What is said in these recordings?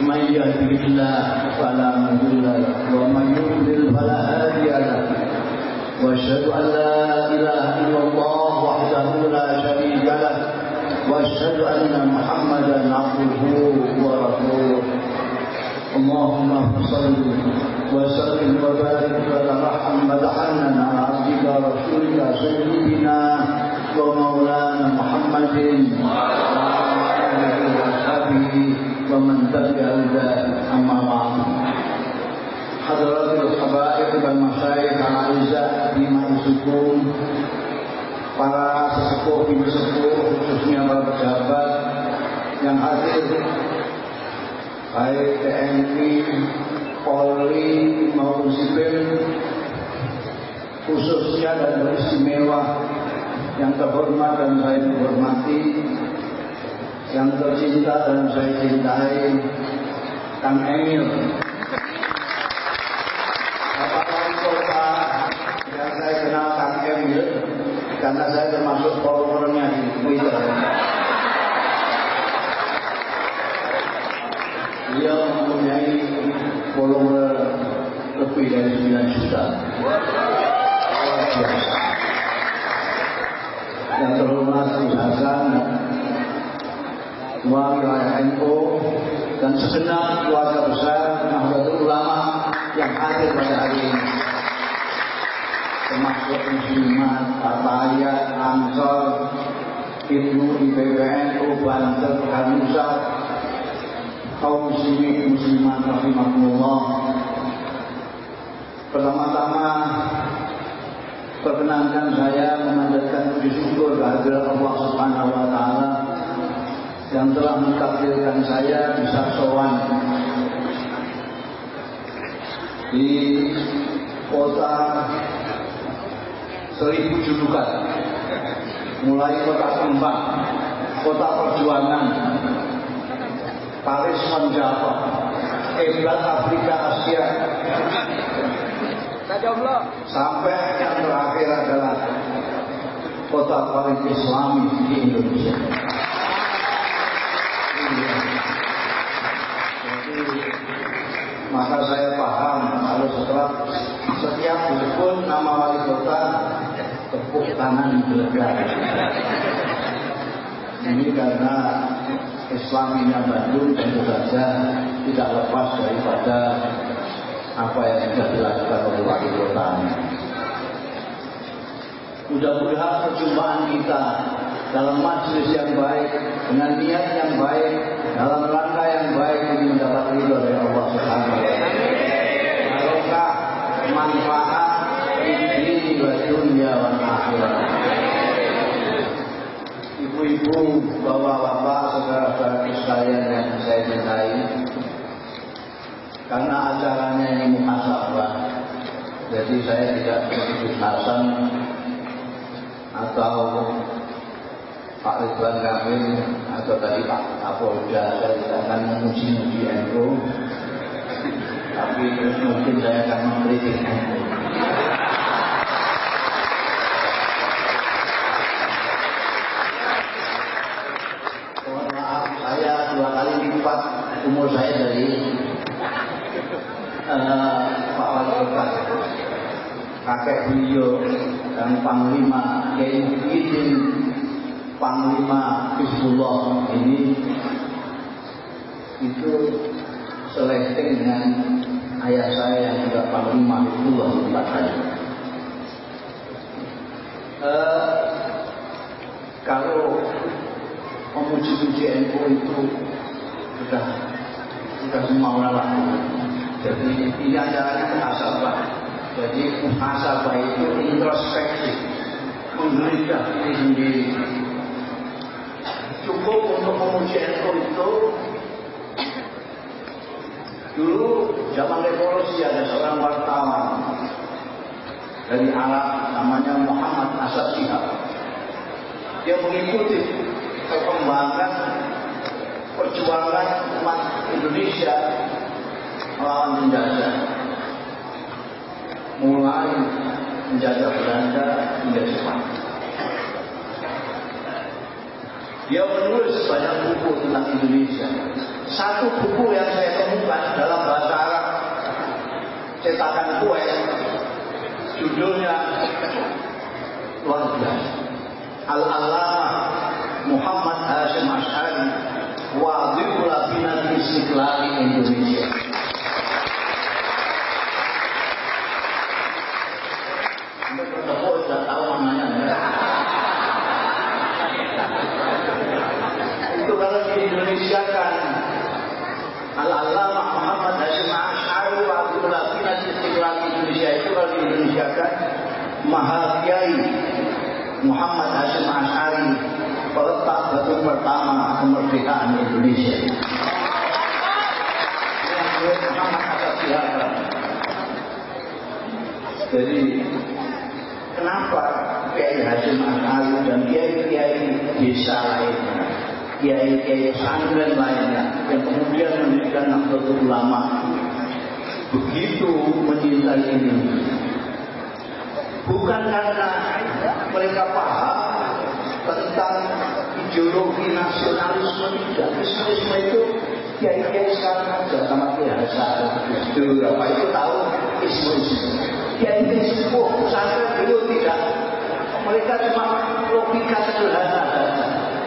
من يهده الله فلا مضل له ومن يضلل فلا هادي له. وأشهد أن لا إله إلا الله وحده لا شريك له وأشهد أن محمدا عبده ورسوله. اللهم صل وسلم وبارك وترحم مدحنا على عبدك ورسولك سيدنا ومولانا محمد. وعلى اله واصحابه ومن تبع ذلك اما بعد حضرات الحبائب والمشايخ الاعزاء في مa'isukum para sesepuh ibu sepuh khususnya para pejabat yang hadir baik TNI, Polri maupun sipil khususnya dan beristimewa yang terhormat dan saya menghormati yang tercinta dan saya cintai Kang Emil. Bapak Wali Kota yang saya kenal Kang Emil karena saya termasuk followernya di Twitter. Dia mempunyai follower lebih dari 9 juta. Yang terhormat Gus Hasan Ketua wilayah NU dan segenap keluarga besar Nahdlatul Ulama yang hadir pada hari ini termasuk muslimat, Fatayat, Ansor, Ibnu IPBNU, Banten, Hanusa, kaum muslimin muslimat rahimahullah. Pertama-tama perkenankan saya memanjatkan puji syukur kehadirat Allah Subhanahu wa taala yang telah mentakdirkan saya bisa sowan. Di kota seribu julukan mulai kota kembang kota perjuangan Paris Menjava Kiblat Afrika Asia. Sampai yang terakhir adalah kota paling islami di Indonesia maka saya paham kalau setelah setiap rukun nama wali kota tepuk tangan gelegar. Ini karena Islaminya Bandung tentu saja tidak lepas daripada apa yang sudah dilakukan oleh wali kota mudah-mudahan perjumpaan kita dalam majelis yang baik dengan niat yang baik dalam rangka yang baik ini mendapat ridho dari Allah Subhanahu wa taala. Barokah manfaat di wa dunya wa akhirat. Ibu-ibu, bapak-bapak, saudara-saudara sekalian yang saya cintai, karena acaranya ini muhasabah, jadi saya tidak begitu Hasan atau Pak Ridwan Kamil atau tadi Pak Kapolda tidak akan memuji-muji NU tapi mungkin saya akan mengkritik NU saya dua kali umur saya dari uh, Pak Wali Kota. Kakek beliau dan Panglima Kiai Muhyiddin Panglima Hizbullah ini itu seleteng dengan ayah saya yang juga Panglima Hizbullah tempat saya. Uh, kalau memuji-muji NU itu sudah sudah semua orang lakukan. Jadi ini acaranya muhasabah. Jadi muhasabah itu introspeksi, menggeledah diri sendiri. Cukup untuk memuji NU itu Dulu zaman revolusi ada seorang wartawan dari Arab namanya Muhammad Asad Shihab. Dia mengikuti perkembangan perjuangan umat Indonesia melawan penjajah. Mulai menjajah Belanda hingga Jepang. Dia menulis banyak buku tentang Indonesia. Satu buku yang saya temukan dalam bahasa Arab cetakan kue judulnya luar biasa. Al-Allamah Muhammad Hashim Ash'ari Wadhibul Abinat Istiqlal Indonesia. Anda bertemu sudah tahu namanya. Itu kalau di Indonesia kan Al-Allamah Muhammad Hashim Ash'ari Wadhibul Abinat Istiqlal Indonesia itu kalau di Indonesia kan Mahathir Muhammad Hashim Ash'ari peletak batu pertama kemerdekaan Indonesia. Jadi kenapa Kiai Hashim Ash'ari dan kiai-kiai desa lainnya, kiai-kiai pesantren lainnya yang kemudian mendirikan Nahdlatul Ulama begitu mencintai Indonesia? Bukan karena mereka paham tentang ideologi nasionalisme tidak. Nasionalisme itu kiai-kiai sekarang aja sama kiai Hasan. Beberapa itu tahu ismu-ismu. Kiai-kiai sepuh pesantren dulu tidak. Mereka cuma logika sederhana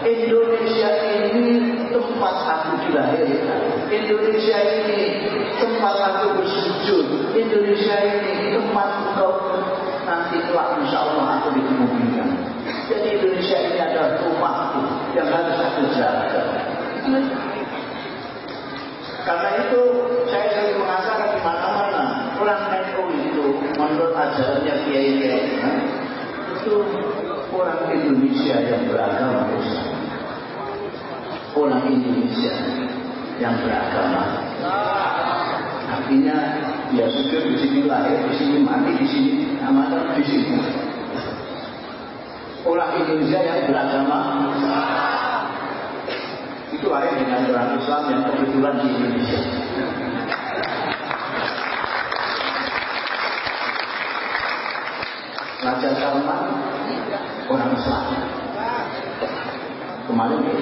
Indonesia ini tempat aku dilahirkan. Indonesia ini tempat aku bersujud. Indonesia ini tempat engkau nanti kelak insya Allah aku dikemudikan. Jadi Indonesia ini adalah jaga. Karena itu saya sering mengatakan di mana-mana orang NU itu menurut ajarannya kiai kiai itu orang Indonesia yang beragama Islam. Orang Indonesia yang beragama. Artinya ya sudah di sini lahir, di sini mati, di sini amanah, di sini. Orang Indonesia yang beragama itu lahir dengan orang Islam yang kebetulan di Indonesia. Raja Salman orang Islam. Kemarin di.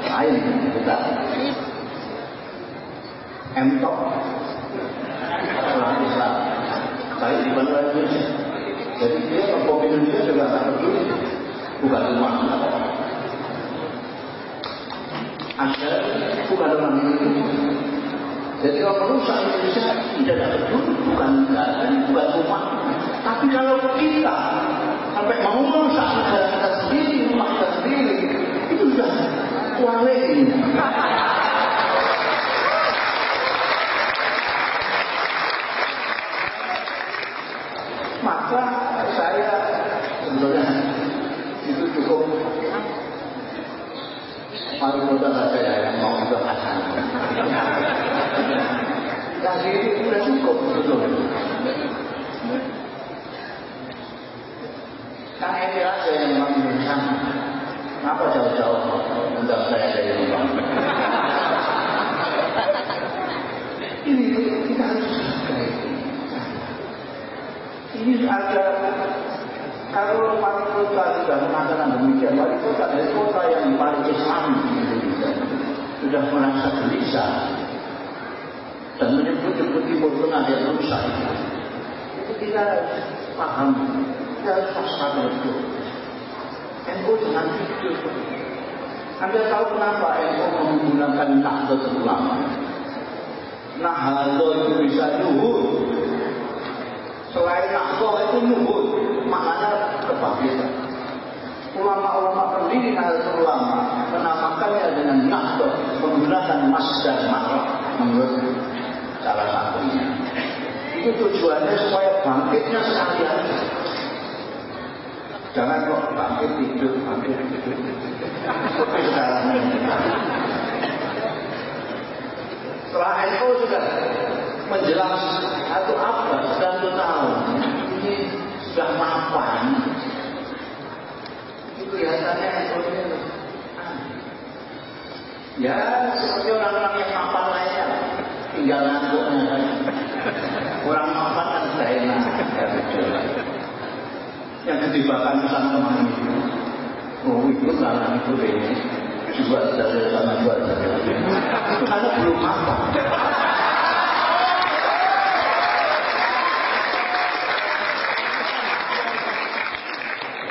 Lain kita Emtok orang Islam. Saya di Bandar. Jadi dia ngebom Indonesia juga tak peduli. Bukan rumah. Asyar bukan orang Indonesia. Jadi kalau merusak Indonesia tidak ada peduli, bukan negara, bukan rumah. Tapi kalau kita sampai mau merusak negara kita sendiri, rumah kita sendiri, itu sudah kualiti. Maka saya sebenarnya itu cukup wali kota saja yang mau ke Hasan. Yang ini sudah cukup betul. Kang Emil aja yang memang berusaha. Kenapa jauh-jauh undang saya dari rumah? Ini kita harus jaga ini ada kalau wali kota sudah mengatakan demikian, wali kota dari kota yang paling Islam di Indonesia sudah merasa gelisah dan menyebut-nyebut Timur Tengah yang rusak itu kita paham, kita harus waspada itu. NU jangan tidur. Anda tahu kenapa NU menggunakan Nahdlatul Ulama? Nahdlatul itu bisa luhur, Selain nakdoh itu nuhud, maknanya kebangkitan. Ulama-ulama pendiri Nahdlatul Ulama menamakannya dengan nakdoh, menggunakan masdar makhluk menurut salah satunya. Itu tujuannya supaya bangkitnya sekali. Jangan kok bangkit tidur, bangkit tidur. Seperti sekarang. Setelah NU sudah menjelang satu abad, satu tahun, ini sudah mapan. Itu kelihatannya ini Ya, seperti orang-orang yang mapan lainnya, tinggal ngantuknya. Orang mapan kan sudah enak, ya. Yang ketibakan teman itu, oh itu karena itu jual saja sama jual saja. Itu karena belum mapan.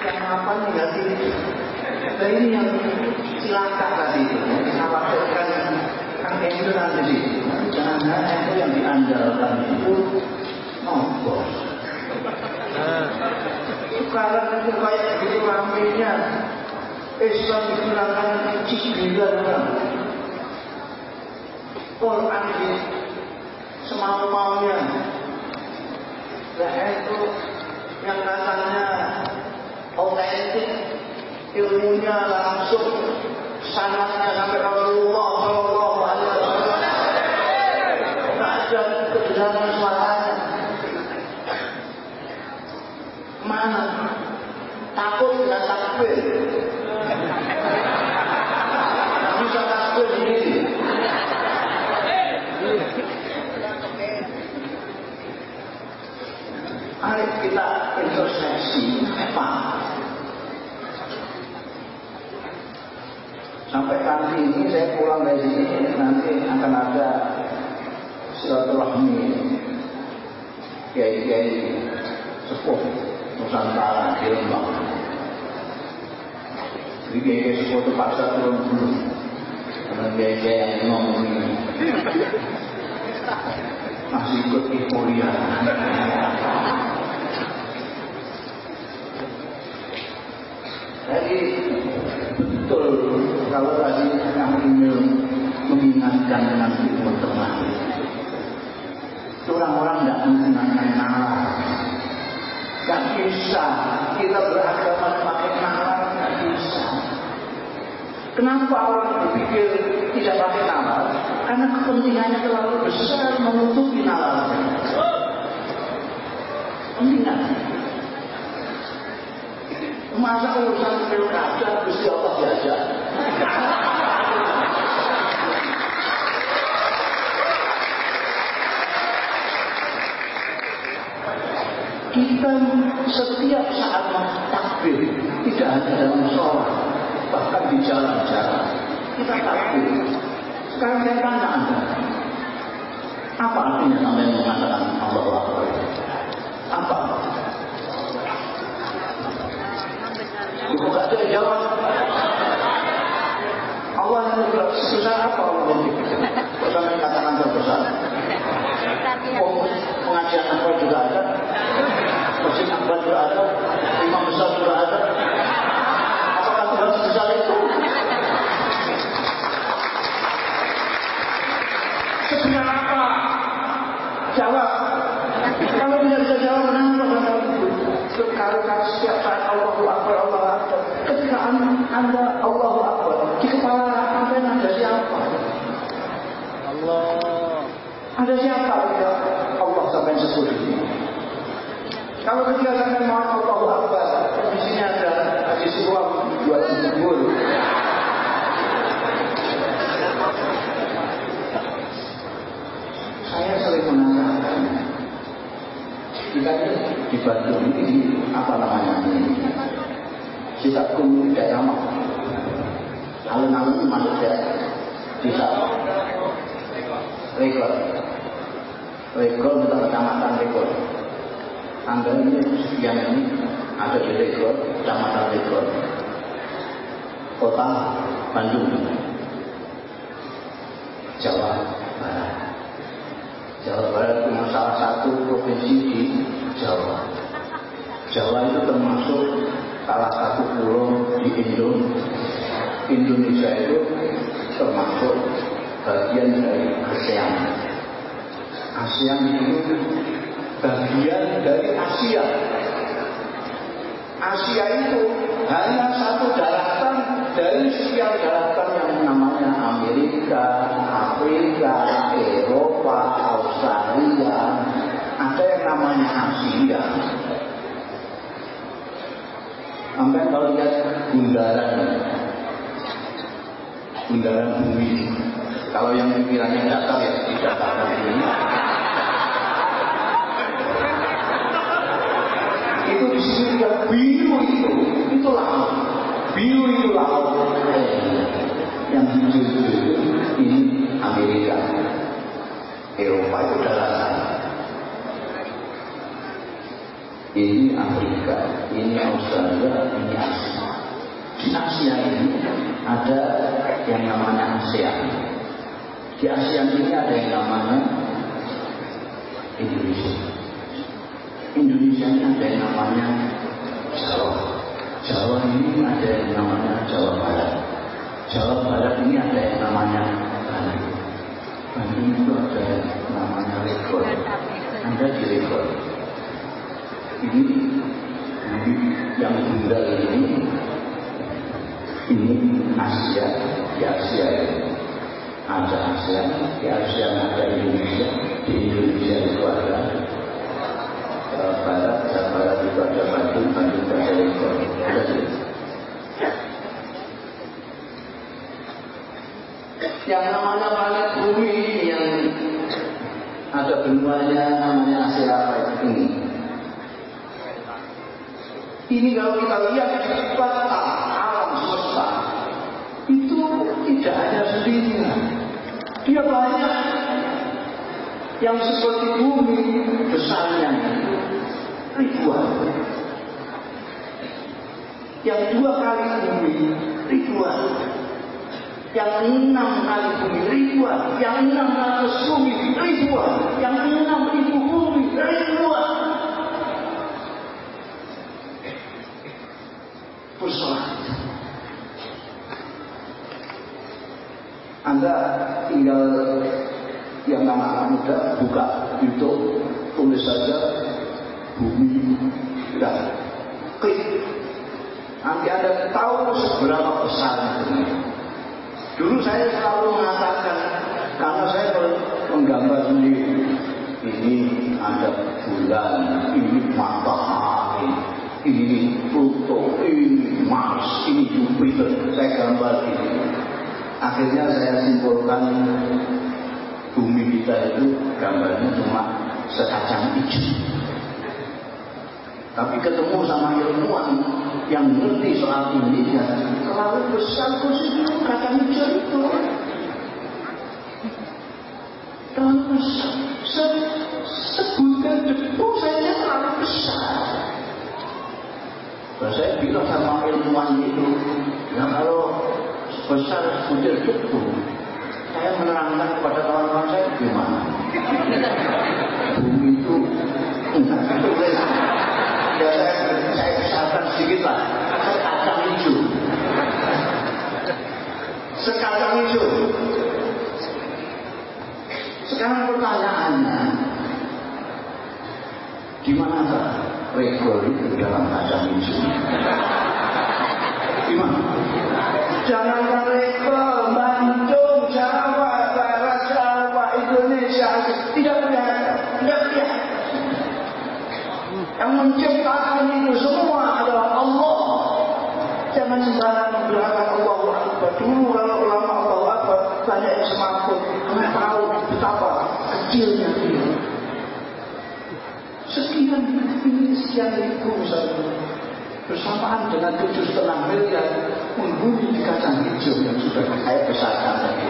Yang mapan tinggal ini. Nah ini yang cilaka tadi itu. Dikhawatirkan kan itu nanti sih. Jangan-jangan itu yang diandalkan itu nombor. Sekarang itu kayak gitu ramenya. Islam digunakan cibiran orang. Quran di semau-maunya. Nah itu yang katanya otentik ilmunya langsung sanatnya sampai Rasulullah Shallallahu Alaihi Wasallam. Tak ada kebenaran suaranya. Mana? Takut. Tak bisa takbir. Mari kita introspeksi apa Sampai nanti ini saya pulang dari sini nanti akan ada silaturahmi kiai-kiai sepuh Nusantara di Lembang. Jadi kiai-kiai sepuh itu paksa turun dulu karena kiai-kiai yang ngomong ini masih ikut euforia. Jadi betul kalau tadi kami ingin mengingatkan dengan timur tengah orang-orang tidak menggunakan nalar Gak bisa. Kita beragama pakai nalar Gak bisa. Kenapa orang berpikir tidak pakai nalar? Karena kepentingannya terlalu besar menutupi nalar Kepentingan Masa urusan pilkada Gusti Allah diajak? Kita setiap saat takbir tidak hanya dalam sholat bahkan di jalan-jalan. Kita takbir. Sekarang saya tanya anda apa artinya sampai mengatakan Allah Akbar? Apa Ibu gak ada jawab Allah yang sebesar apa Allah ini kok sampai katakan terbesar Oh, pengajian akbar juga ada Masjid Akbar juga ada, imam besar juga ada. Apakah Tuhan sebesar itu? Sebesar apa? Jawab. Kalau tidak bisa jawab, kenapa kalau setiap saat Allahu Akbar, Akbar. Ketika anda Allahu Akbar, di kepala anda ada siapa? Allah. Ada siapa? Ya Allah sampai sebut ini. Kalau ketika sampai mau Allahu Akbar, di sini ada haji suam jualan bubur. Saya sering menanyakan, kita di Bandung ini di apa namanya ini? Sisa kum daerah mah. Alun-alun masuk daerah desa Rekor. Rekor kita kecamatan Rekor. Anda ini sekian ini ada di Legor, Kecamatan Legor, Kota Bandung, Jawa Barat. Jawa Barat cuma salah satu provinsi di Jawa. Jawa itu termasuk salah satu pulau di Indo Indonesia itu termasuk bagian dari ASEAN ASEAN itu bagian dari Asia Asia itu hanya satu daratan dari sekian daratan yang namanya Amerika, Afrika, Eropa, Australia. Ada yang namanya Asia. Sampai kalau lihat bundaran, bundaran bumi. Kalau yang pikirannya datar ya tidak datar bumi. Itu di sini biru itu, itu laut. Biru itu laut. Yang hijau itu ini Amerika. Eropa itu daratan. Ini Afrika, ini Australia, ini Asia. Di Asia ini ada yang namanya ASEAN. Di ASEAN ini ada yang namanya Indonesia. Indonesia ini ada yang namanya Jawa. Jawa ini ada yang namanya Jawa Barat. Jawa Barat ini ada yang namanya Bandung. Bandung itu ada yang namanya Lekor. Anda di Lekor. Ini, yang tunggal ini ini Asia di Asia. Ada Asia di Asia ada Indonesia di Indonesia itu ada Jawa Barat Jawa Barat itu ada Bandung Bandung Lekor ada yang namanya planet bumi yang ada benuanya namanya Asia apa ini ini kalau kita lihat peta alam semesta. Itu tidak hanya sendirinya. Dia banyak yang seperti bumi besarnya. Ribuan. Yang dua kali bumi ribuan. Yang enam kali bumi ribuan, yang enam ratus bumi ribuan, yang enam ribu bumi ribuan. Persoalan. Anda tinggal yang anak-anak muda buka YouTube, tulis saja bumi dan klik. Nanti Anda tahu seberapa besar bumi. Dulu saya selalu mengatakan karena saya menggambar sendiri. Ini ada bulan, ini matahari, ini Pluto, ini Mars, ini Jupiter. Saya gambar ini. Akhirnya saya simpulkan bumi kita itu gambarnya cuma sekacang hijau. Tapi ketemu sama ilmuwan yang ngerti soal ini ya terlalu besar posisi kacang hijau itu. Terlalu besar. Se sebutkan debu saja. Dan saya bilang sama ilmuwan itu, ya kalau besar butir debu, saya menerangkan kepada kawan-kawan saya gimana. Bumi itu enggak itu ya saya kesalahan sedikit lah. Sekacang hijau. Sekacang hijau. Sekarang pertanyaannya di mana rekor itu dalam kacang hijau di mana jangan rekor Bandung Jawa Barat Jawa Indonesia tidak punya tidak punya yang menciptakan itu semua adalah Allah. Jangan sembarangan menggunakan Allah Akbar. Dulu kalau ulama Allah Akbar banyak yang semaput. Karena tahu betapa kecilnya dia. Ribu misalnya. Bersamaan dengan tujuh setengah miliar menghuni di kacang hijau yang sudah saya besarkan tadi.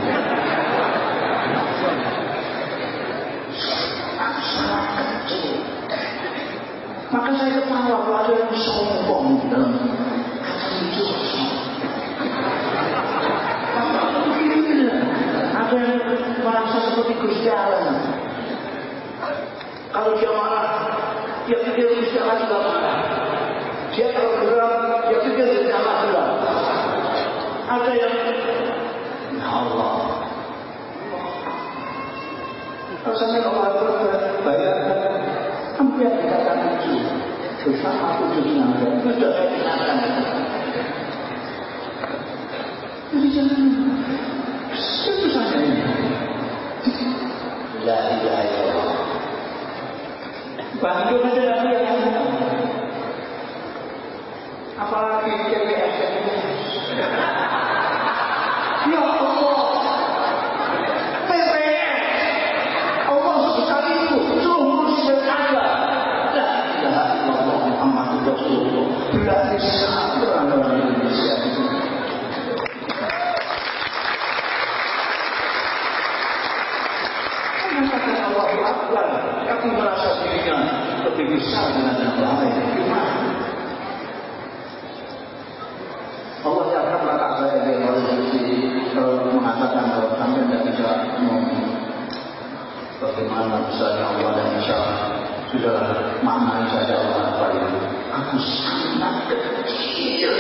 Maka saya ketawa kalau ada yang sombong dalam kata hijau. Ada yang merasa seperti Gusti. Kalau dia marah, juga marah. Dia kalau geram, dia. Ada yang Ya Allah. Rasanya kalau Allah bayarkan hampir dikatakan itu bersama tujuh naga sudah saya katakan jadi jangan Bandung aja lagi yang Apalagi CPS Ya Allah PPS Allah sebesar itu Suruh ngurus dan ada La ilaha illallah Muhammad Rasulullah Berarti satu orang Indonesia Mengatakan Allah Akbar Tapi merasa dirinya lebih besar dengan yang lain Gimana? Allah yang akan kakak saya dia kalau mengatakan kalau sampai tidak bisa ngomong bagaimana besarnya Allah dan insya sudah maknai saja Allah apa itu aku sangat kecil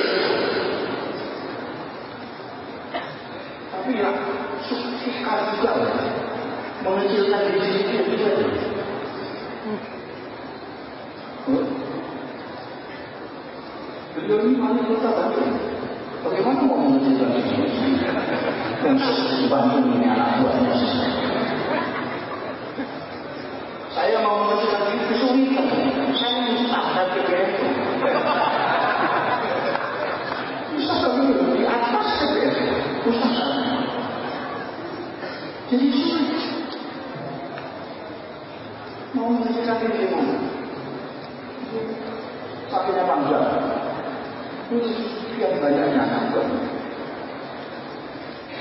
tapi ya suka juga mengecilkan diri sendiri juga Beliau ini wali kota Bandung. Bagaimana mau mengecilkan diri Yang Bandung ini anak buahnya Saya mau mengecilkan diri kesulitan. Saya ustaz dan PBS. Bisa tapi di atas PBS. Ustaz. Jadi sulit. Mau mengecilkan diri mana? Sapinya panjang. Yang banyaknya nambah.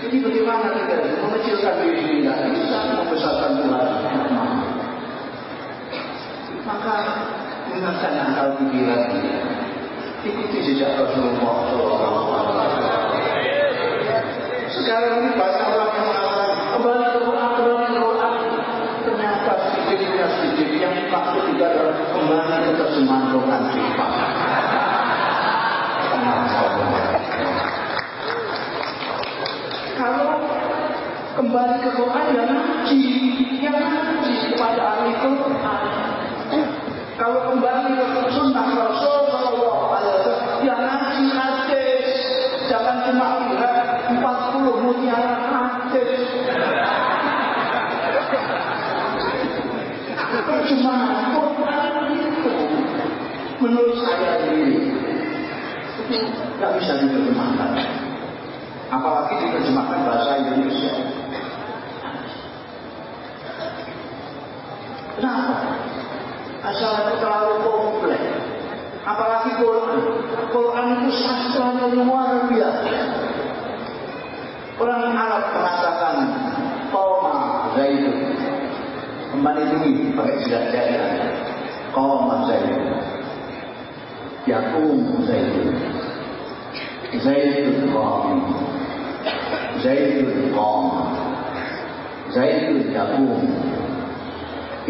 Jadi bagaimana kita mengecilkan diri tidak bisa membesarkan Tuhan? Maka gunakan akal pikiran ikuti jejak Rasulullah. Sekarang ini banyak orang yang kembali ke Quran, kembali ke Quran. Ternyata sedikitnya sedikit yang maksud juga adalah kembali ke terjemahan Quran Jepang. Kalau kembali ke Quran ya ngaji, ya ngaji kepada ahli Quran. Kalau kembali ke sunnah Rasul Sallallahu Alaihi Wasallam, ya ngaji hadis. Jangan cuma lihat 40 mutiara hadis. Cuma Quran itu menurut saya itu nggak bisa diterjemahkan. Apalagi diterjemahkan bahasa Indonesia. Kenapa? Asal itu terlalu kompleks. Apalagi Quran. Quran itu sastra yang luar biasa. Orang Arab mengatakan Qoma Zaidun. Kembali dulu pakai silat jaya. Qoma Zaidun. Yakum Zaidun. Zaidun Qam. Zaidun Qam. Zaidun Yakum.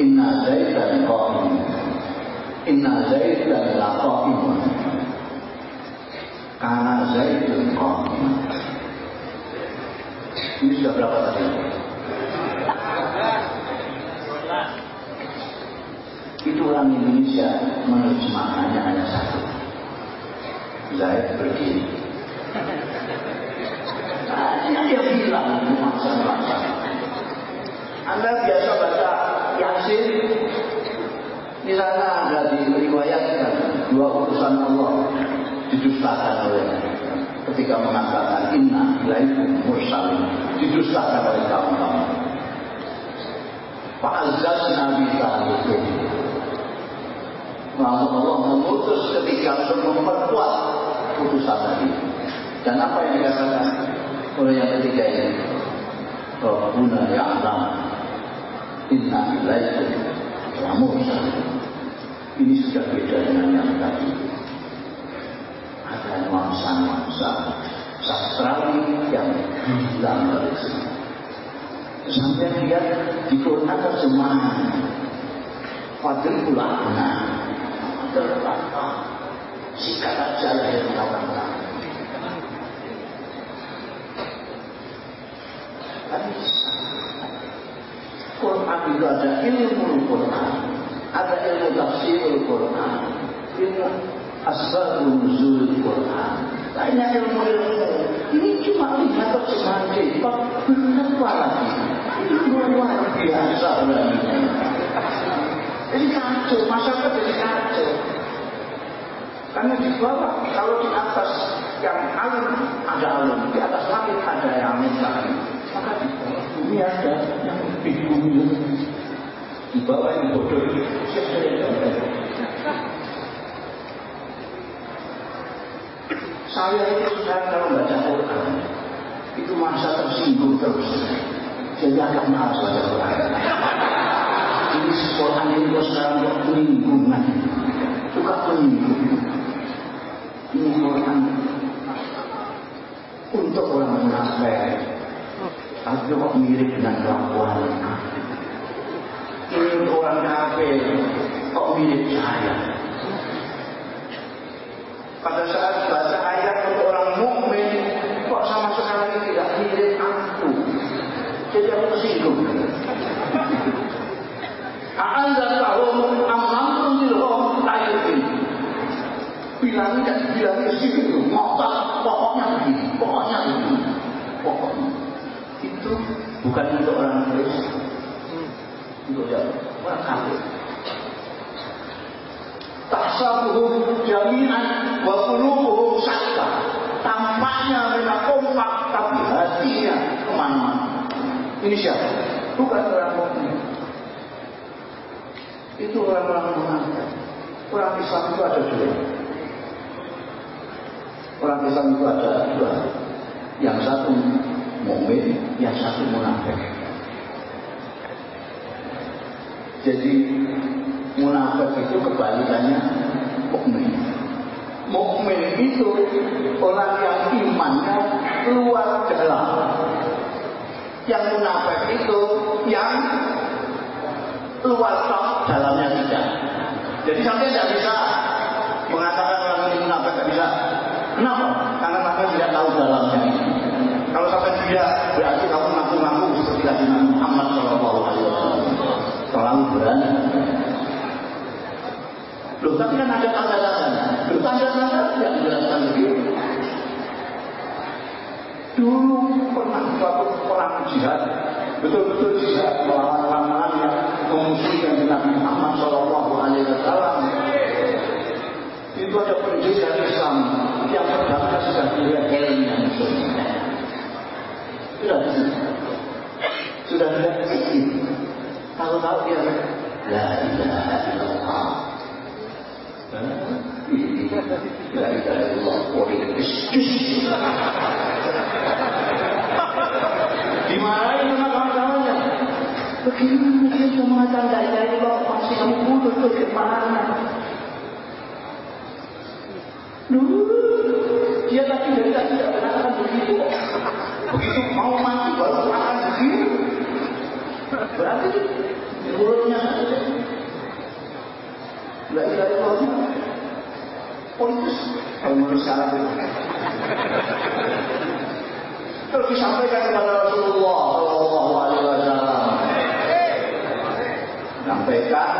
Inna Zaidan Qam. Inna Zaidan Laqaim. Karena Zaidun Qam. Ini sudah berapa tadi? Itu orang Indonesia menerjemahkannya hanya satu. Zaid pergi. Nah, dia bilang. Anda biasa baca Yasin, di sana ada diriwayatkan dua utusan Allah didustakan oleh ketika mengatakan inna ilaikum mursalin didustakan oleh kaum-kaum. Nabi itu Lalu Allah memutus ketika untuk memperkuat putusan tadi. Dan apa yang dikatakan oleh yang ketiga ini? Rabbuna ya'lam inna ilaikum la mursalin. Ini sudah beda dengan yang tadi. Ada nuansa-nuansa sastrawi yang hilang dari sini. Sampai lihat di Quran terjemahan Fadil ulama tertata sikat aja lahir Kan bisa. Quran itu ada ilmu Quran, ada ilmu tafsir Quran, ilmu asbab nuzul Quran. Lainnya ilmu-ilmu. Ini cuma lihat terjemahan Jepang, berapa lagi? Luar biasa berani. Jadi kacau, masyarakat jadi kacau. Karena di bawah, kalau di atas yang alim ada alim, di atas langit ada yang minta Maka di bawah bumi ada yang bumi Di bawah yang bodoh Saya itu sekarang kalau baca Quran itu masa tersinggung terus. Jadi agak malas baca Quran. Ini Quran ini kok sekarang kok penyinggungan. Suka penyinggung. Ini Quran untuk orang munafik. Tapi kok mirip dengan kelakuan. Ini orang kafir kok mirip saya. Pada saat baca ayat untuk orang mukmin kok sama sekali tidak mirip aku. Jadi aku tersinggung. A'anzal lahum amamtum dilhum tayyibin. Bilang dan bilang ke situ, ngotot pokoknya begini, pokoknya. Itu bukan untuk orang Kristen, untuk siapa? Orang kafir. Tahsabuhum jami'an wa qulubuhum sakta. Tampaknya mereka kompak tapi hatinya ke mana-mana. Ini siapa? Bukan orang mukmin. Itu orang-orang munafik. Orang Islam itu ada dua. Orang Islam itu ada dua. Yang satu mukmin, yang satu munafik. Jadi munafik itu kebalikannya mukmin. Mukmin itu orang yang imannya luar dalam. Yang munafik itu yang luar dalamnya tidak. Jadi sampai tidak bisa mengatakan orang ini munafik tidak bisa. Kenapa? Karena sampai tidak tahu dalamnya ini. Kalau sampai tidak, berarti kamu ngaku-ngaku seperti Nabi Muhammad Shallallahu Alaihi Wasallam. Terlalu berani. Loh, tapi kan ada tanda-tanda. Loh, tanda-tanda tidak menjelaskan begitu. Dulu pernah suatu perang jihad, betul-betul jihad melawan orang-orang yang memusuhi Nabi Muhammad Shallallahu Alaihi Wasallam. Itu ada pendirian Islam yang pertama sudah tidak helmnya. Sudah sudah sedikit. Tahu-tahu dia La ilaha illallah La ilaha illallah politis Dimarahin sama kawan-kawannya Bagaimana dia bisa mengatakan La ilaha illallah Pasti kamu butuh tuh ke mana Dia tadi dari tadi tidak mengatakan begitu Begitu mau mati baru akan begitu Berarti mulutnya La ilaha sekarang itu. Terus disampaikan kepada Rasulullah Shallallahu Alaihi Wasallam. Sampaikan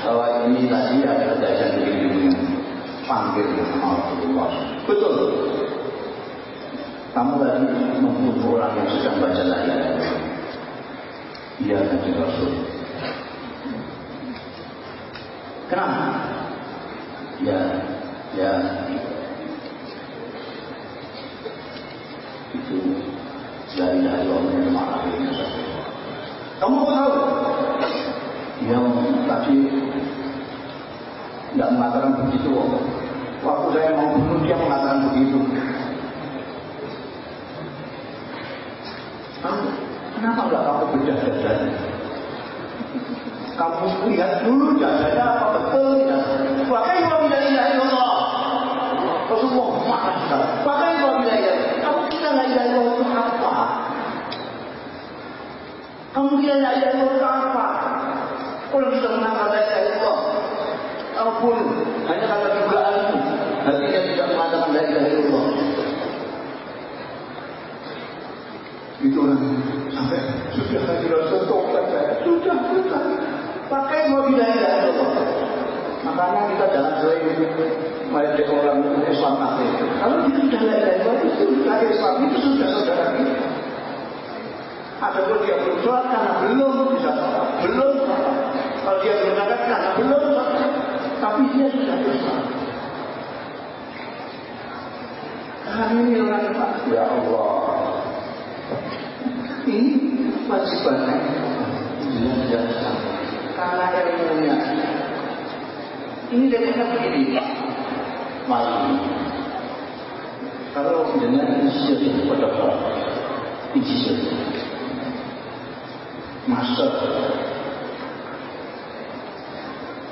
bahwa ini tadi ada kejadian di dunia. Panggil Rasulullah. Betul. Kamu tadi membunuh orang yang sedang baca la Iya, Nabi Rasul. Kenapa? Ya, ya yang memarahinya kamu tahu dia tadi tidak mengatakan begitu waktu saya mau bunuh dia mengatakan begitu kenapa enggak kamu bedah dadanya kamu lihat dulu dadanya apa betul Pakai kalau tidak ilah illallah. Rasulullah marah. Pakai kalau tidak ilah. Kamu kira tidak ilah itu apa? Tidak ilah illallah itu apa? Kalau bisa mengatakan tidak ilah illallah. Apa pun hanya kata dugaanmu. Hatinya tidak mengatakan tidak ilah illallah. Itu orang sampai sudah lagi Rasul tobat. Sudah, sudah. Pakai mau tidak ilah illallah. Makanya kita jangan sering melihat orang Islam kafir. Kalau dia sudah lain itu sudah Islam itu sudah saudara kita. Ada pun dia belum sholat karena belum bisa sholat, belum sholat. Kalau dia belum mendapatkan, belum. Tapi dia sudah dosa. Kami orang ya Allah. Ini wajibannya jelas karena ilmunya. Ini dia begini, malam. Kalau dengan insir pada insir, master,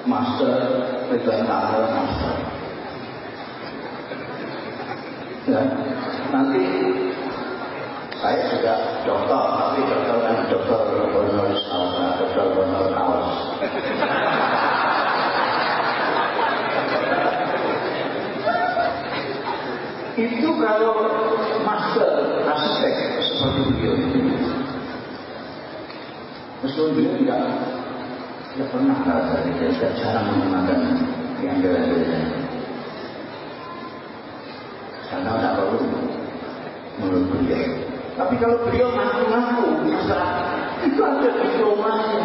master pegang tanggal master. Ya, nanti saya juga dokter, tapi dokter kan dokter honoris causa, dokter honoris causa. Itu kalau master arsitek seperti beliau Meskipun beliau tidak tidak pernah ada dia tidak jarang menggunakan yang gila-gila. Karena tidak perlu menurut beliau. Tapi kalau beliau ngaku-ngaku itu ada diplomanya.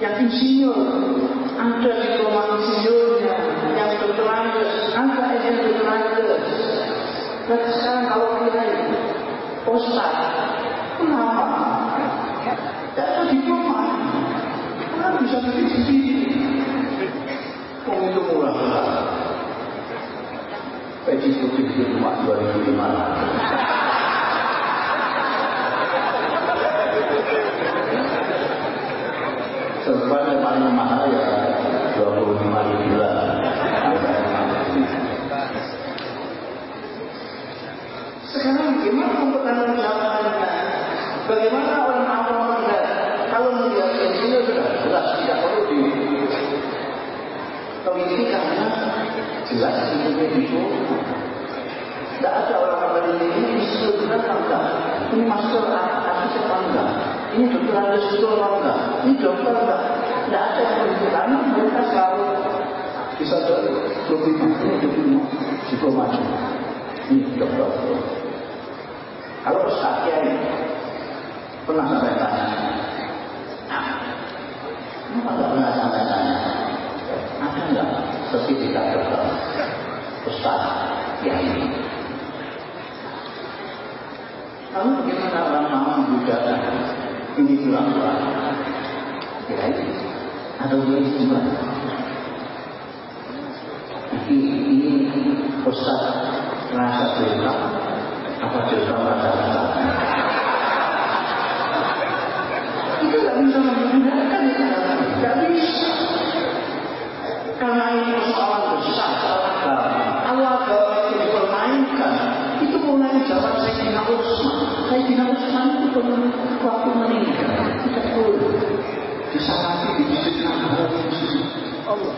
Yang insinyur, ada diploma insinyurnya. Yang dokter ada yang dokter Dan kalau kita Ustaz, kenapa? Sini? itu murah-murah. Peci putih di rumah 2005 Serban yang paling mahal ya 25 ribu lah Sekarang bagaimana mempertanggung jawabannya? Bagaimana orang awam melihat? Kalau melihat ini sudah jelas tidak perlu di teliti karena jelas ini itu tidak ada orang orang ini apa enggak. Ini masuk arsitek apa enggak? Ini dokter ada situ apa enggak? Ini dokter enggak? Tidak ada yang karena mereka selalu bisa jadi lebih ini lebih diplomasi ini dokter. Kalau Ustaz ini pernah sampai tanya? Nah, kenapa pernah sampai tanya ada enggak sertifikat dokter Ustaz yang ini Lalu bagaimana orang mau membedakan ini pulang-pulang? Ya ini atau dia semua? Ini, ini Ustaz rasa cerita apa cerita rasa rasa? Itu tidak bisa membedakan, tidak bisa. Karena ini persoalan besar, kalau agama itu dipermainkan, itu mulai zaman Sayyidina Utsman. Sayyidina Utsman itu pernah waktu meninggal. Kita boleh disalati di fitnah Allah.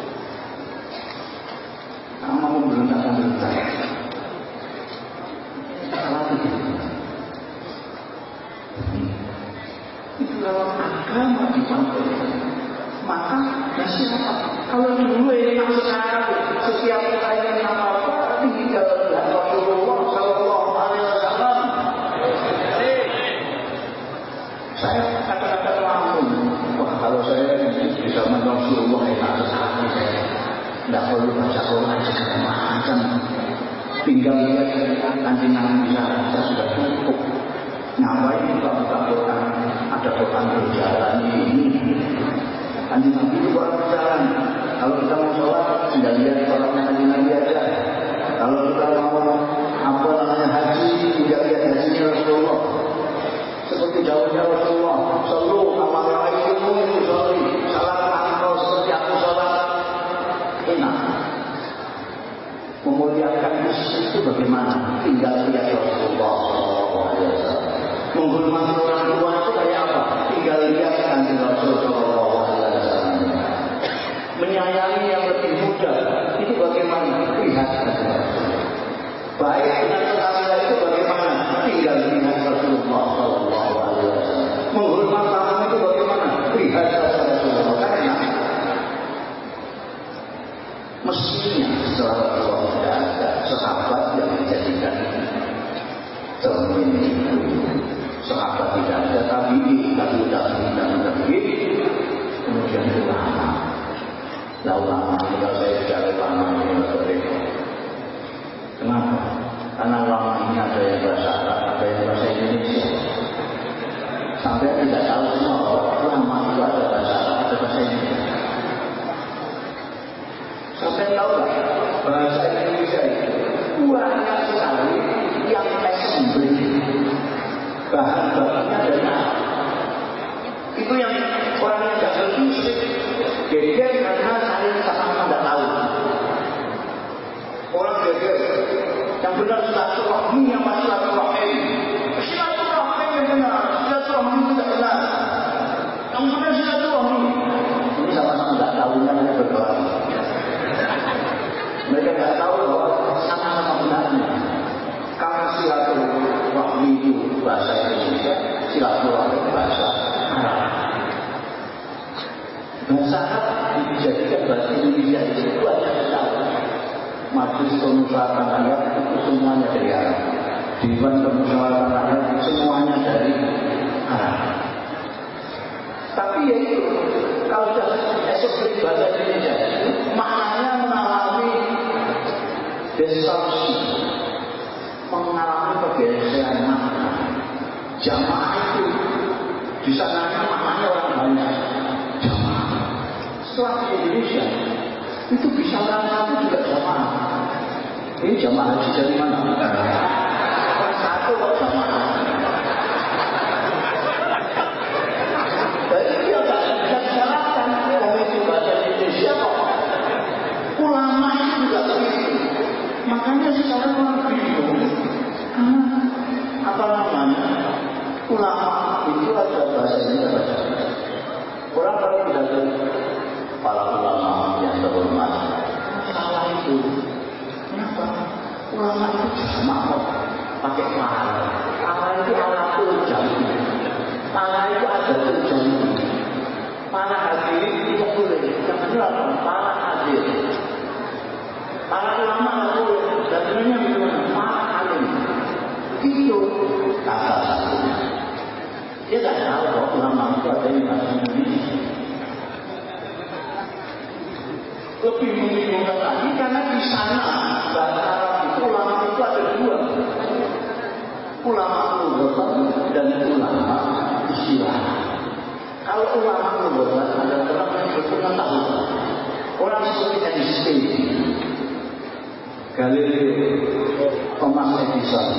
Kamu mau. Salati Itu dalam agama disampaikan. Maka ya siapa? Kalau dulu ini sekarang setiap pertanyaan apa-apa tinggal Rasulullah Sallallahu Alaihi Wasallam. Saya kata-kata langsung, wah kalau saya bisa menang Rasulullah enak sekali saya. Tidak perlu baca Quran segala macam. Tinggal lihat nanti nabi bisa baca sudah cukup. Ngapain buka-buka Quran? Ada Quran berjalan ini. Nanti nabi itu Quran berjalan. Kalau kita mau sholat, tinggal lihat sholatnya nanti nabi aja. Kalau kita mau apa namanya haji, tidak lihat hajinya Rasulullah. Seperti jauhnya Rasulullah. Selalu amal ilmu itu sorry. Salah engkau seperti aku sholat. Enak. Memuliakan itu bagaimana? Tinggal lihat Rasulullah. Menghormati orang tua itu kayak apa? Tinggal lihat kanjeng Rasul SAW. Menyayangi yang lebih muda itu bagaimana? Lihat Rasul. Baik dengan tetangga itu bagaimana? Tinggal lihat Rasulullah Wasallam. Menghormat tamu itu bagaimana? Lihat Rasulullah. Karena mestinya setelah Saya. Kenapa? Karena ini ada yang bahasa Arab, ada yang bahasa Indonesia. Sampai tidak tahu semua bahwa ulama itu ada bahasa Arab, ada bahasa Indonesia. Sampai tahu nggak bahasa Indonesia itu banyak sekali yang assembly bahan bakunya dari Arab. Itu yang orang yang nggak ngerti geger karena saling sama-sama tidak tahu. Orang geger yang benar silaturahmi yang masih silaturahmi. Silaturahmi yang benar, silaturahmi tidak benar. Yang benar silaturahmi. Ini sama-sama tidak tahu namanya berdoa. Mereka tidak tahu bahwa sama-sama benarnya. Karena silaturahmi itu bahasa Indonesia, silaturahmi bahasa Arab. Bahasa Arab dijadikan bahasa Indonesia itu ada Majlis Pemusyawaratan Rakyat itu semuanya dari Arab. Dewan Pemusyawaratan Rakyat semuanya dari Arab. Tapi ya itu, kalau sudah esok bahasa Indonesia, maknanya mengalami distorsi, mengalami pergeseran makna. Jamaah itu di sananya jamaah haji dari mana? Orang satu kok jamaah. Jadi dia nggak bisa disalahkan. Komisi bahasa Indonesia kok ulama itu juga begitu. Makanya sekarang orang bingung. Karena apa namanya? Ulama itu ada bahasanya bahasa. Orang kalau tidak para ulama yang terhormat salah itu. Kenapa? Ulama itu sama kok pakai pahala. Pahala itu alatul jami. Pahala itu ada jami. Para hadir itu boleh. Yang benar apa? Para hadir. Para ulama nggak boleh. Dan sebenarnya bagaimana? Para alim. Itu kata satunya. Dia nggak tahu bahwa ulama itu ada yang bahasa Indonesia. Lebih membingungkan lagi karena di sana bahasa Arab itu ulama itu ada dua. Ulama lughatan dan ulama istilah. Kalau ulama lughatan adalah orang yang berpengetahuan. Orang seperti Einstein, Galileo, Thomas Edison,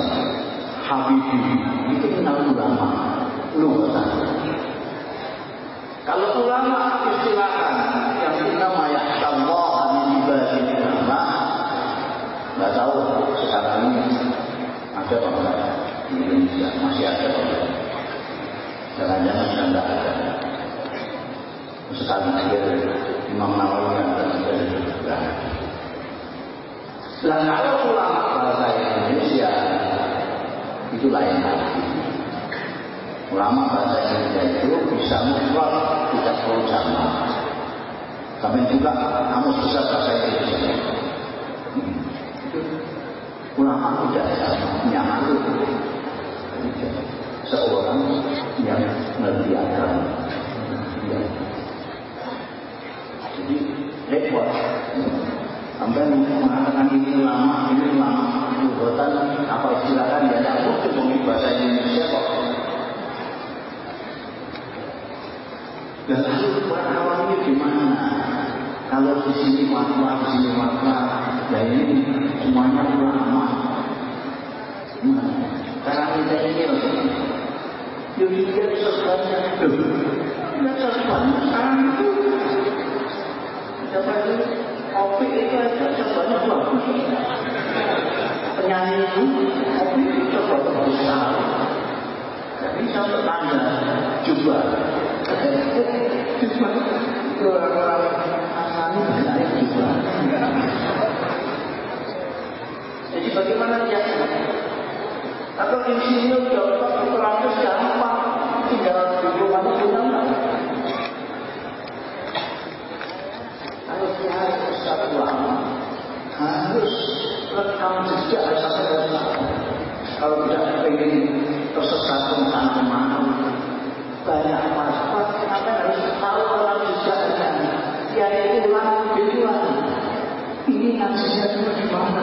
Habibie, itu kenal ulama lughatan. Kalau ulama istilahkan yang nama ya Allah ibadil ulama, nggak tahu sekarang ini ada apa enggak di Indonesia masih ada apa enggak? Jangan-jangan sudah enggak ada. Sekali aja Imam Nawawi yang ada juga. Nah kalau ulama bahasa Indonesia itu lain lagi. Ulama bahasa Indonesia itu bisa mufrad tidak perlu sama. Tapi juga kamus besar bahasa Indonesia. Hmm. Ulama tidak punya malu. Seorang yang mengerti agama. Ya. Jadi repot. Sampai mengatakan ini ulama, ini ulama, lugotan, apa istilahkan ya, tidak mungkin bahasa Indonesia kok. Dan lalu orang awam ini gimana? Kalau di sini fatwa, di sini fatwa, ya ini semuanya ulama. Gimana? Cara kita ini loh. Yuk lihat sesuatu Lihat sesuatu sekarang itu. Siapa itu? Itu. Penyanyi itu, kopi itu. Jadi saya bertanya, coba Cuma orang-orang banyak juga. Jadi bagaimana dia? Atau insinyur dokter peratus gampang, tinggal mencari ulama harus rekam jejak atas kalau tidak ingin tersesat ke mana-mana banyak masalah kenapa harus tahu orang jejaknya ya itu ulang jadi ulang ini nasinya itu gimana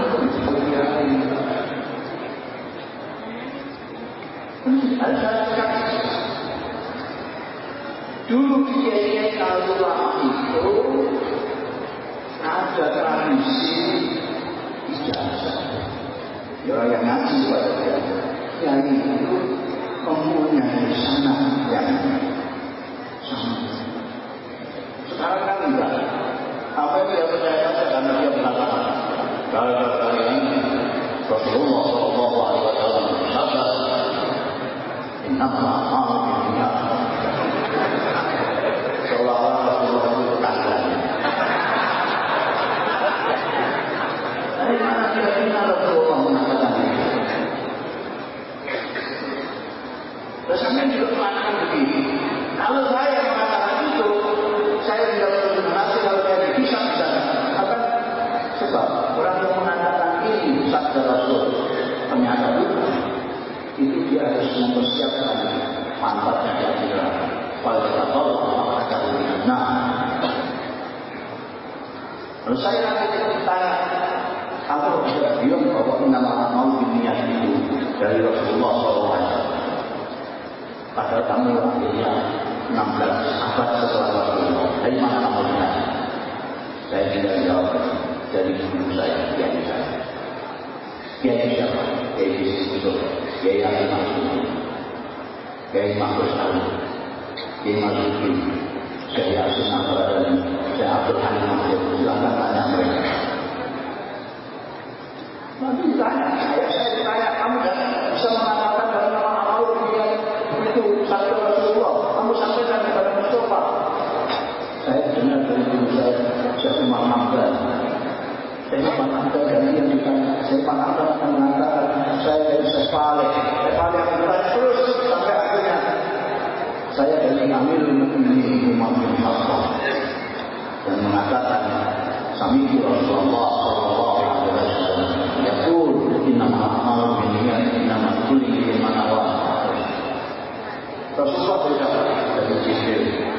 Dulu kiai kalau itu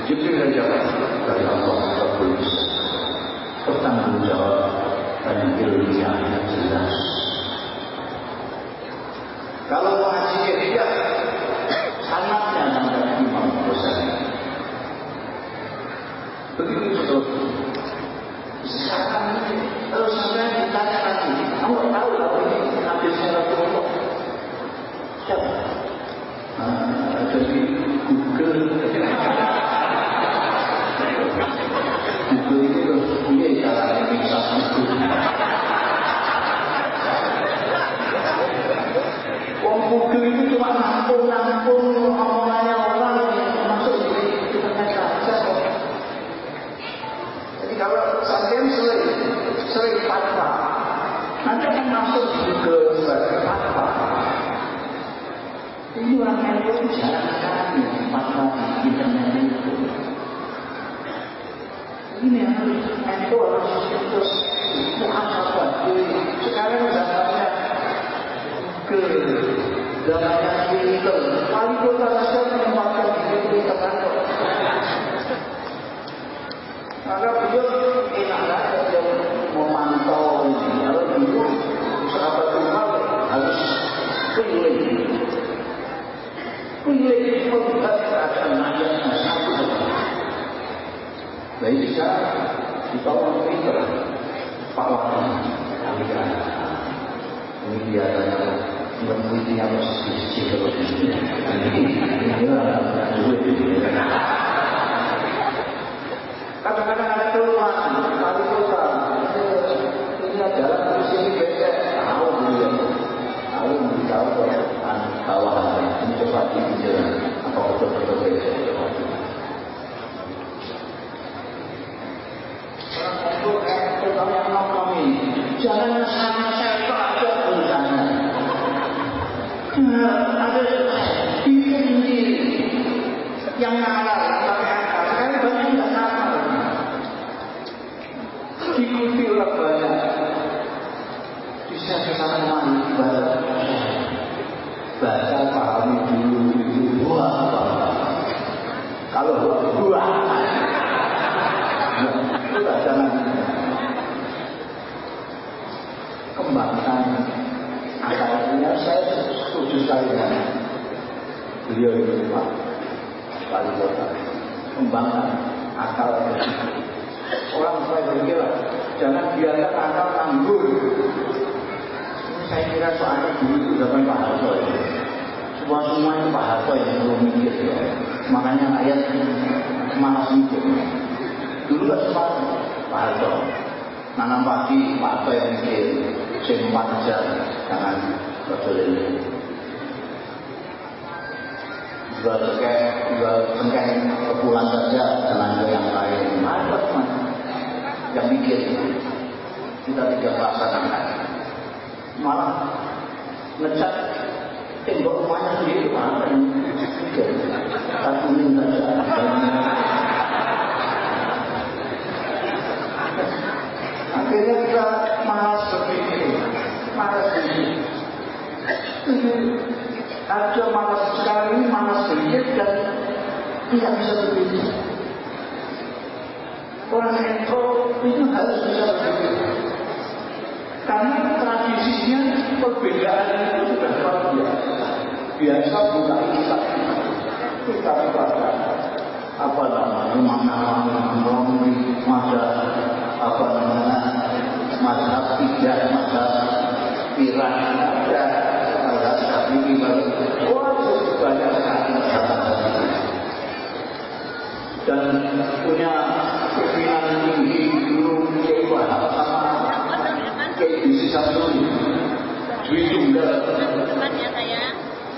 Jibril dan Jabal dari Allah Rabbul Pertanggung jawab dan ilmu yang jelas. mean, I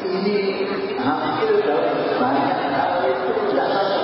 ini hampir banyak hal itu tidak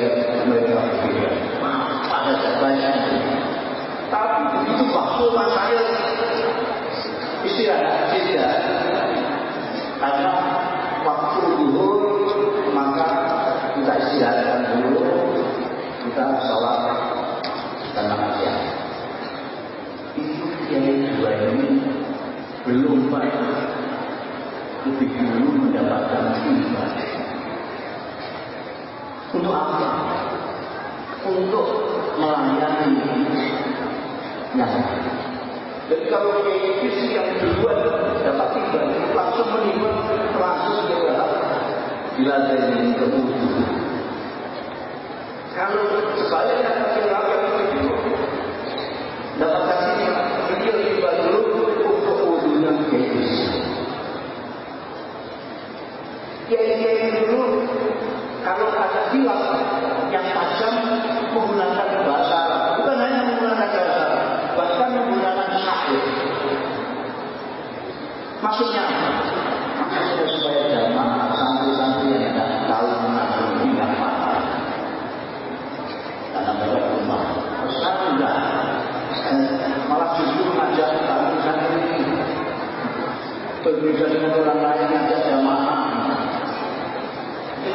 Untuk melayani yang jadi kalau kritis yang duluan dapat tiba, langsung menimba, langsung ke bila ini kemudian. Kalau sebaliknya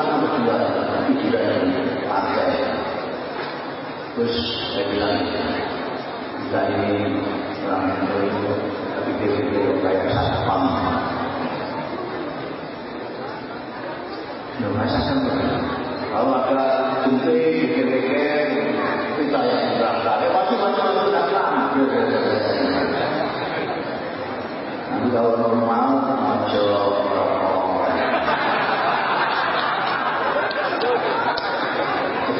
sama berdua tiduran di pantai. Terus saya bilang, kita ini orang Indo tapi pikir-pikir kayak satpam. Ya rasakan kalau ada jumpe, pikir-pikir, kita yang berangkat, ya macam-macam itu datang. Nanti kalau normal, macam Kepala ada penggunaan diri ke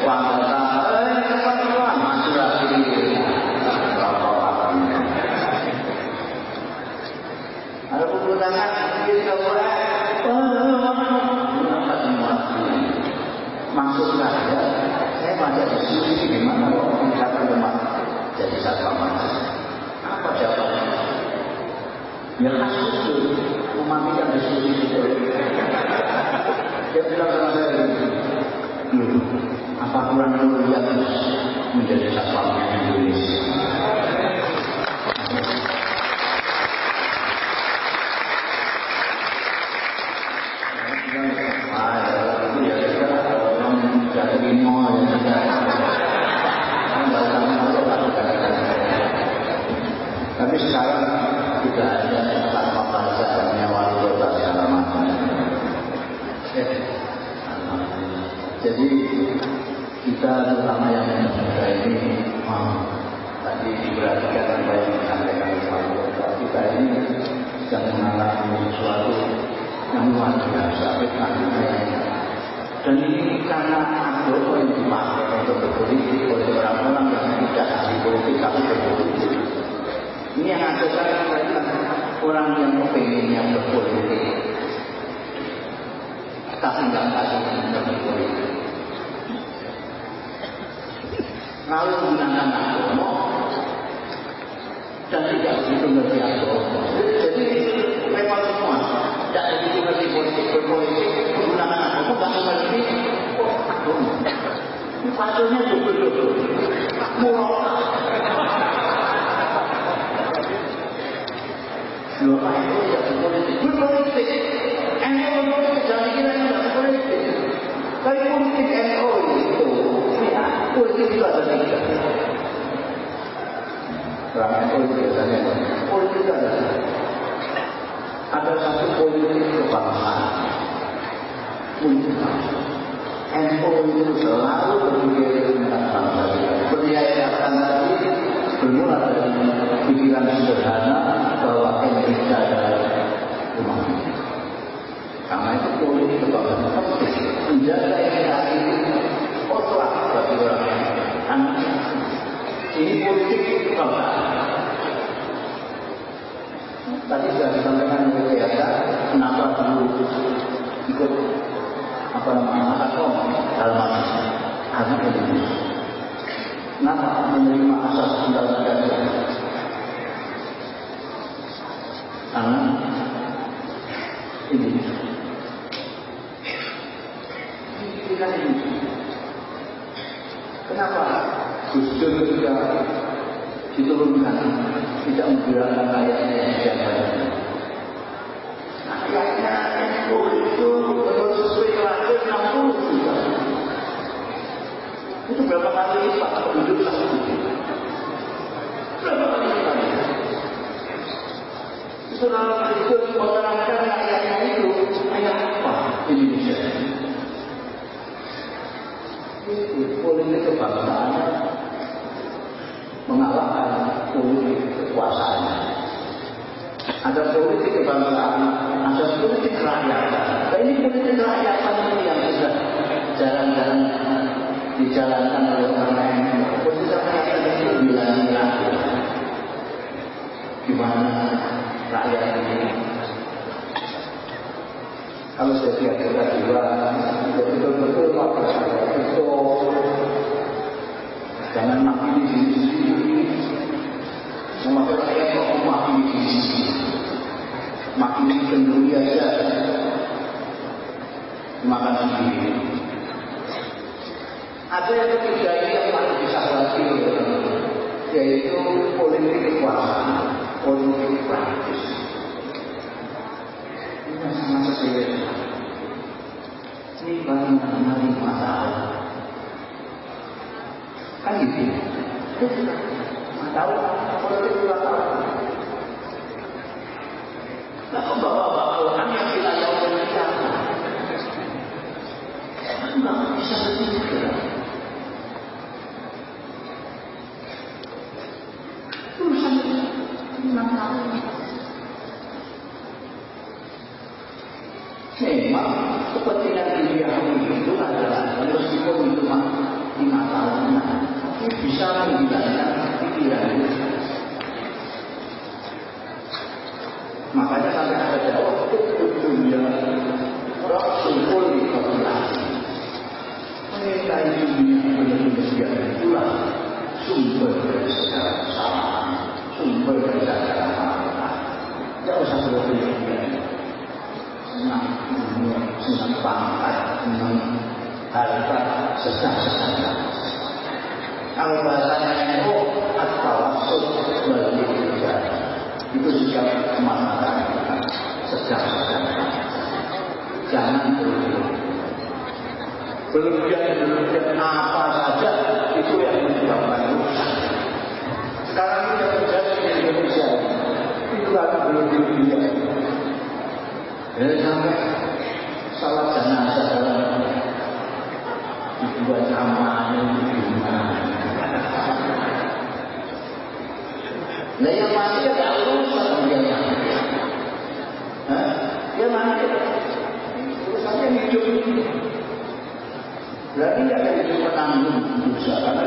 Quran. Oh, apa semua maksud saya, saya baca diskusi gimana kalau misalkan teman jadi satpam Apa jawabannya? Ya kasus itu mematikan diskusi itu. Dia bilang sama saya, apa kurang mulia menjadi satpamnya Indonesia? Tapi sekarang tidak ada tanpa bahasa wali kota segala macam. Jadi kita terutama yang muda ini oh, tadi diperhatikan apa yang disampaikan oleh wali kota kita ini sedang mengalami sesuatu yang luar biasa dan ini karena agama yang dipakai untuk berpolitik oleh orang-orang yang tidak ahli politik tapi berpolitik ini yang saya orang yang kepengennya berpolitik. Tapi nggak kasih berpolitik. Lalu menggunakan agama dan tidak begitu ngerti agama. Jadi repot semua. Tidak begitu ngerti politik, berpolitik, menggunakan agama, nggak mengerti oh, agama. Ini pasalnya double-double. Murah. Loh, itu tidak berpolitik. Berpolitik. NU berpolitik. Jangan dikira tidak berpolitik. Tapi politik NU itu, ya, politik itu ada tiga. Orang NU itu biasanya politik itu ada Ada satu politik kebangsaan. NU itu selalu berpikir tentang bangsa kita. Beryayasan tadi bermula dari pikiran sederhana bahwa Indonesia adalah umat Karena itu politik kebangsaan penting menjaga NKRI ini mutlak bagi orang anak. Ini politik kebangsaan. Tadi sudah disampaikan oleh Biasa, kenapa dulu ikut apa namanya Akakom dalam karena Indonesia. Kenapa menerima asas undang-undang Karena ini ini. Kenapa Gus Dur tidak diturunkan, tidak menggerakkan ayatnya yang siapa Ayatnya NU itu menurut sesuai terakhir 60 juta. Itu berapa kali lipat penduduk satu Berapa kali lipat? Dalam itu menerangkan ayatnya itu ayat apa Indonesia? Itu politik kebangsaan mengalahkan politik kekuasaan. Ada politik kebangsaan, ada politik kerakyatan. Dan ini politik kerakyatan ini yang sudah jalan-jalan dijalankan oleh orang lain. Ketika rakyat itu bilang-bilang gimana rakyat ini? Kalau saya lihat kita juga betul-betul pakai itu jangan maki di sini memakai rakyat kok maki di sini maki di kenduri aja makan sendiri ada yang ketiga ini yang paling bisa khawatir yaitu politik kekuasaan, politik praktis. Ini sangat serius. Ini baru mengenali masalah. Kan gitu. Tahu politik kekuasaan. Nah, bawa-bawa orang yang wilayah politik apa? Enggak bisa berpikir. Memang kepentingan duniawi itu adalah meskipun itu di masalahnya, tapi bisa menghilangkan pikiran itu. Makanya sampai ada jawab itu dunia Rasul di populasi. kita ini benar-benar sekian itulah sumber dari segala kesalahan, sumber dari segala hal. Tidak usah berlebihan. Senang dunia, senang pangkat, senang harta, sesak-sesak. Kalau bahasanya itu atau wasut bagi itu sikap masyarakat sesak-sesak. Jangan berlebihan berlebihan-berlebihan saja itu yang menyebabkan. Sekarang terjadi di Indonesia itu. Ya sampai salat jenazah dalam dibuat gimana? Nah yang mati ya tak urusan dia mati. Dia mati. Urusannya hidup ini. Berarti ada yang menanggung dosa karena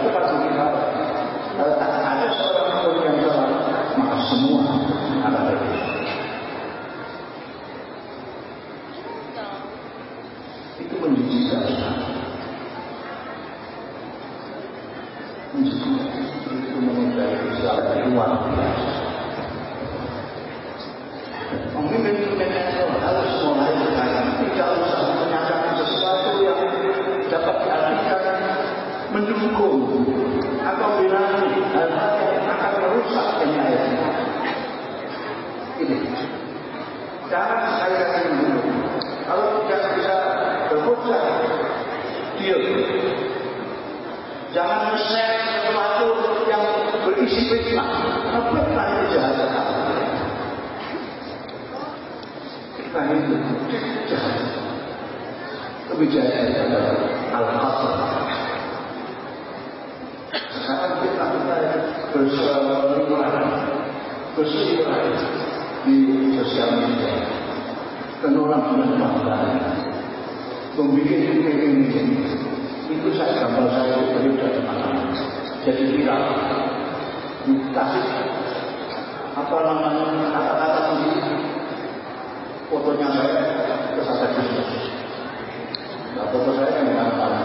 Dikasih apa namanya kata-kata sendiri. Fotonya saya ke sana Nah, foto saya yang mana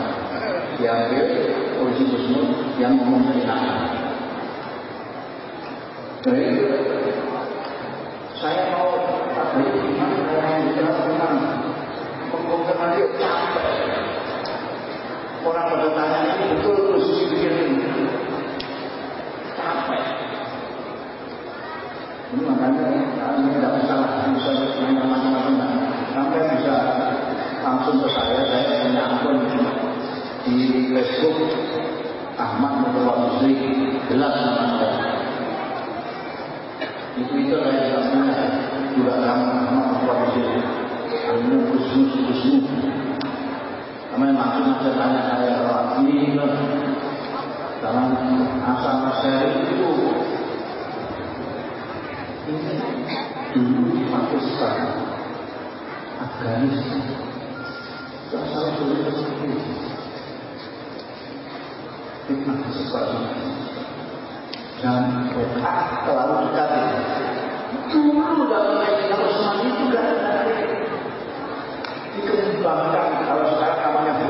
diambil polisi Gusmun yang ngomong dari nama. Jadi maksud saya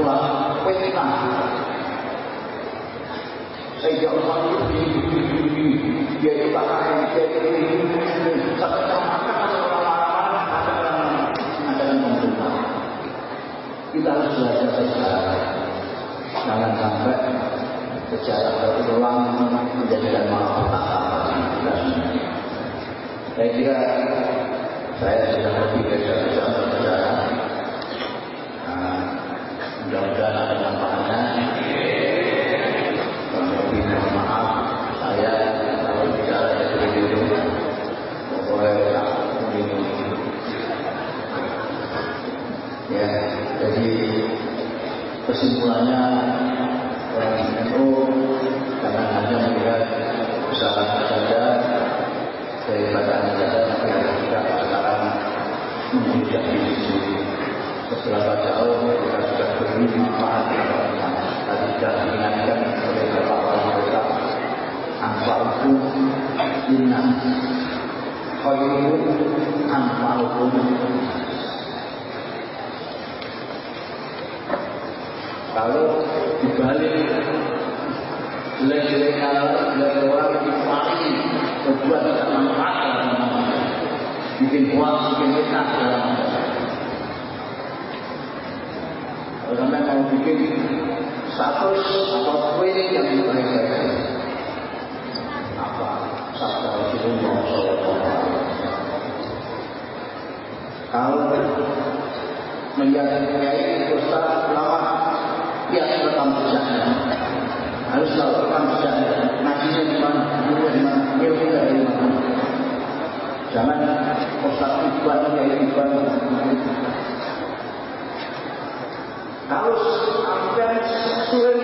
kalau sekarang namanya pula fitnah. Sayyidina Usman itu begini-begini. Dia itu pakai, dia itu kita harus belajar sejarah. Jangan sampai sejarah berulang menjadikan malapetaka Saya kira saya sudah lebih dari satu jam berbicara. Nah, mudah-mudahan ada manfaatnya. Kalau lebih mohon maaf, saya kalau bicara dari dulu, boleh tak ini ya jadi kesimpulannya NU jangan hanya melihat usaha saja daripada hanya saja tapi juga sekarang menjadi diri sendiri seberapa jauh kita sudah beri manfaat tadi sudah diingatkan oleh Bapak Wali Kota anfa'ukum inna. Khairukum anfa'ukum Kalau jelek-jelek kalau jelek orang dikuali berbuat tidak manfaat dalam bikin puas, bikin fitnah dalam kalau sampai mau bikin status atau kue yang baik-baik apa? Sabda Rasulullah SAW kalau melihat kiai ya rekam jejaknya harus selalu rekam jejaknya ngajinya di mana? Gurunya di mana? Ilmunya dari mana? Jangan ustaz Iqbal kiai Iqbal. Kalau sampai sulit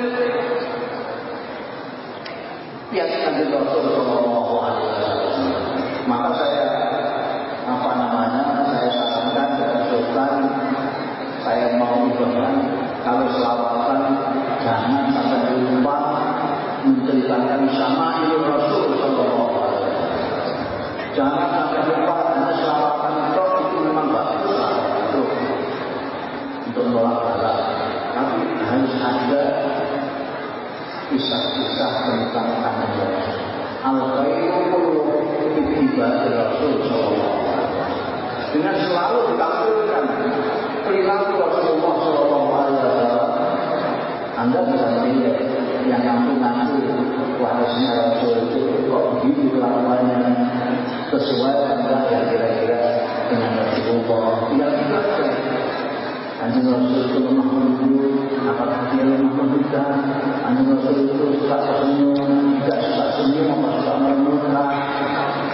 lihat kanjeng Rasul jangan sampai lupa menceritakan sama ini Rasul Shallallahu Alaihi. Jangan sampai lupa hanya selawatan itu itu memang bagus itu untuk menolak balak. Tapi harus ada kisah-kisah tentang Nabi Al-Khairu kullu ittiba'i Rasul sallallahu alaihi. Dengan selalu ditampilkan perilaku Rasulullah sallallahu alaihi wasallam anda bisa melihat yang ngaku-ngaku warisnya Rasul itu kok begini kelakuannya sesuai enggak ya kira-kira dengan Rasulullah tinggal kita Anjing Rasul itu lemah lembut, apakah dia lemah lembutkan? Anjing Rasul itu suka tersenyum, tidak suka senyum, apa suka merenungkan?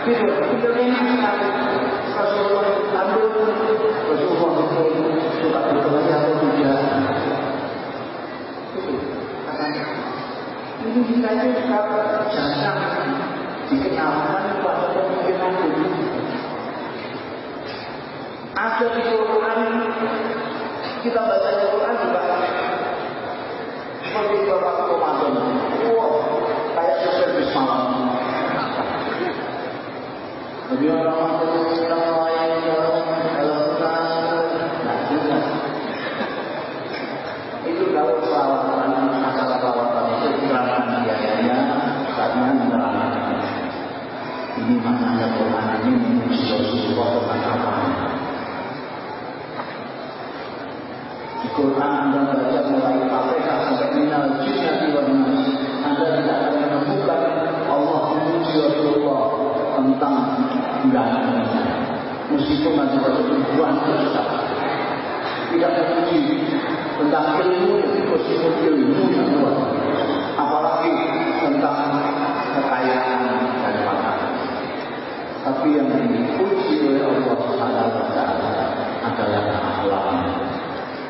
Gitu, itu enak sekali. Rasulullah itu tanduk, Rasulullah itu suka atau tidak? Itu, katanya. Ini kita itu sekarang jarang dikenalkan pada pemikiran dulu. Ada di Quran kita baca Al-Quran juga seperti Bapak Ramadan. Wah, kayak supir bis malam. Jadi orang itu yang lain kalau nah juga. Itu kalau perawatan acara perawatan itu diterangkan biayanya karena menerangkan ini maknanya Quran ini memuji Rasulullah tentang apa? Di Quran Anda baca mulai Fatihah sampai minal jinnati wal nas. Anda tidak akan menemukan Allah memuji Rasulullah tentang undangan. Meskipun nanti pada ribuan besar. Tidak memuji tentang ilmu meskipun ilmu yang luar. Apalagi tentang kekayaan dan makanan. Tapi yang dipuji oleh Allah Subhanahu wa taala adalah akhlak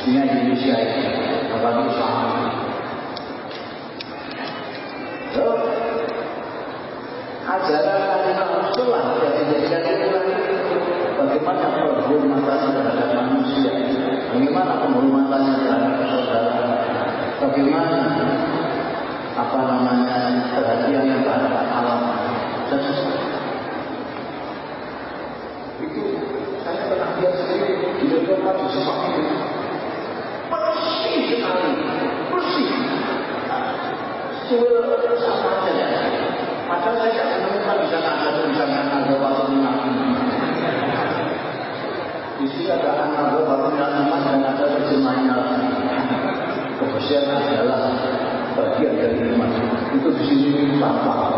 ဒီနေ့ရေရှိရဘာလို့ရှာ manusia adalah bagian dari iman. itu di sini papa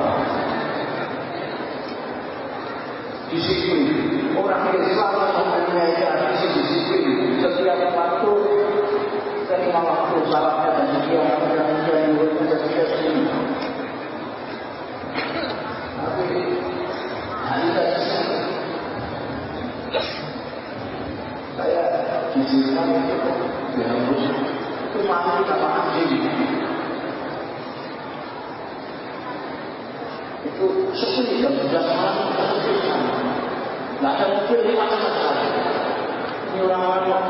sesuai dan tidak salah nggak ada mobil ini akan masalah. Ini orang orang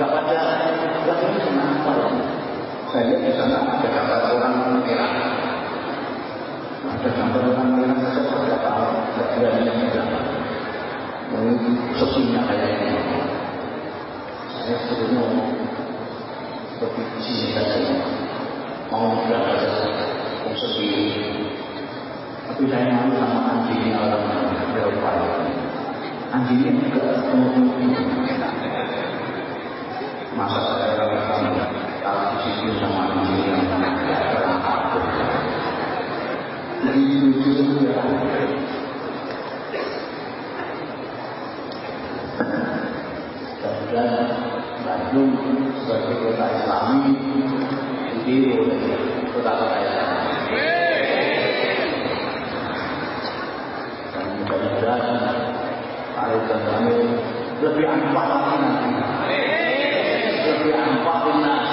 nggak ada yang ini kenapa loh? Saya lihat di sana ada gambar orang merah. Ada gambar orang merah sesuatu tidak tahu. Saya tidak. Mungkin sesunya kayaknya. Saya sebelumnya sudah aku sama anjing ini orang Anjing ini juga Amin. Amin. Amin. Amin.